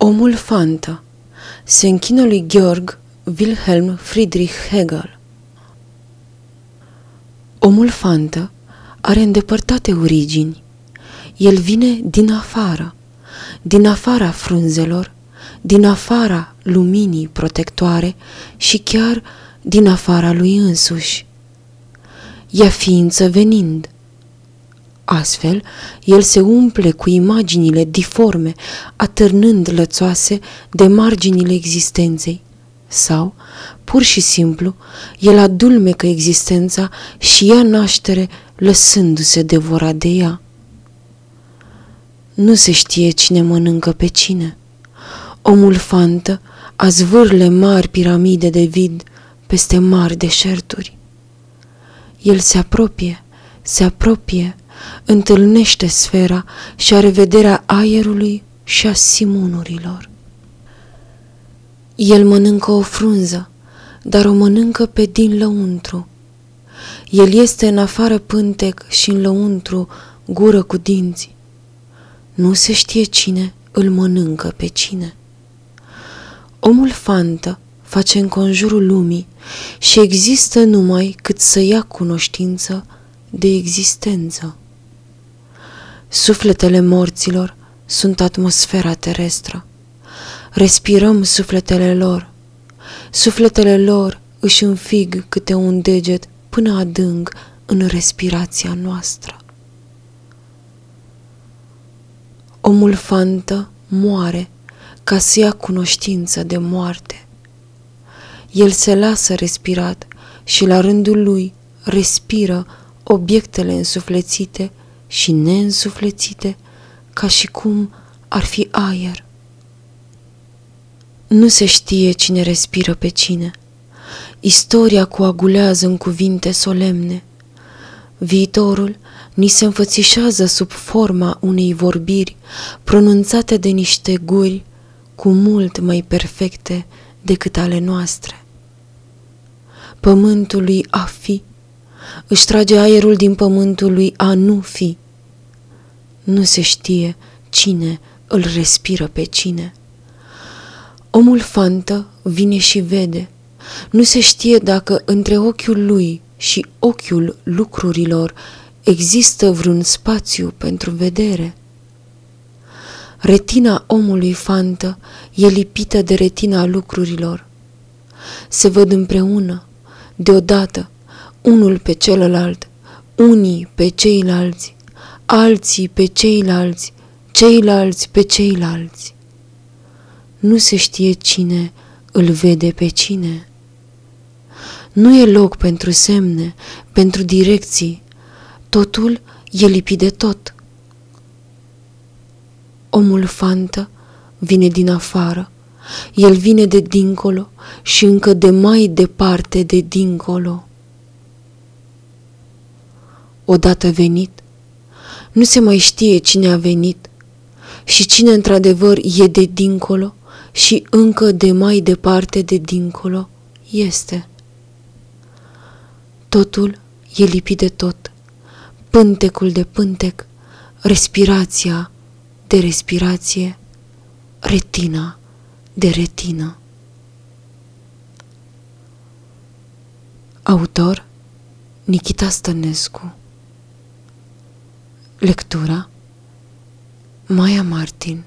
Omul fantă se închină lui Georg Wilhelm Friedrich Hegel. Omul fantă are îndepărtate origini. El vine din afară, din afara frunzelor, din afara luminii protectoare și chiar din afara lui însuși. Ea ființă venind – Astfel, el se umple cu imaginile diforme, atârnând lățoase de marginile existenței. Sau, pur și simplu, el adulmecă existența și ia naștere lăsându-se devorat de ea. Nu se știe cine mănâncă pe cine. Omul fantă a zvârle mari piramide de vid peste mari deșerturi. El se apropie, se apropie, întâlnește sfera și are vederea aerului și a simunurilor. El mănâncă o frunză, dar o mănâncă pe din lăuntru. El este în afară pântec și în lăuntru gură cu dinți. Nu se știe cine îl mănâncă pe cine. Omul fantă face în conjurul lumii și există numai cât să ia cunoștință de existență. Sufletele morților sunt atmosfera terestră. Respirăm sufletele lor. Sufletele lor își înfig câte un deget până adânc în respirația noastră. Omul fantă moare ca să ia cunoștință de moarte. El se lasă respirat și la rândul lui respiră obiectele însuflețite și neînsuflețite, ca și cum ar fi aer. Nu se știe cine respiră pe cine. Istoria coagulează în cuvinte solemne. Viitorul ni se înfățișează sub forma unei vorbiri pronunțate de niște guri cu mult mai perfecte decât ale noastre. Pământului a fi își trage aerul din pământul lui a nu fi. Nu se știe cine îl respiră pe cine. Omul fantă vine și vede. Nu se știe dacă între ochiul lui și ochiul lucrurilor există vreun spațiu pentru vedere. Retina omului fantă e lipită de retina lucrurilor. Se văd împreună, deodată, unul pe celălalt, unii pe ceilalți, alții pe ceilalți, ceilalți pe ceilalți. Nu se știe cine îl vede pe cine. Nu e loc pentru semne, pentru direcții, totul e lipit de tot. Omul fantă vine din afară, el vine de dincolo și încă de mai departe de dincolo odată venit, nu se mai știe cine a venit și cine într-adevăr e de dincolo și încă de mai departe de dincolo este. Totul e lipit de tot, pântecul de pântec, respirația de respirație, retina de retină. Autor Nikita Stănescu Lectura? Maya Martin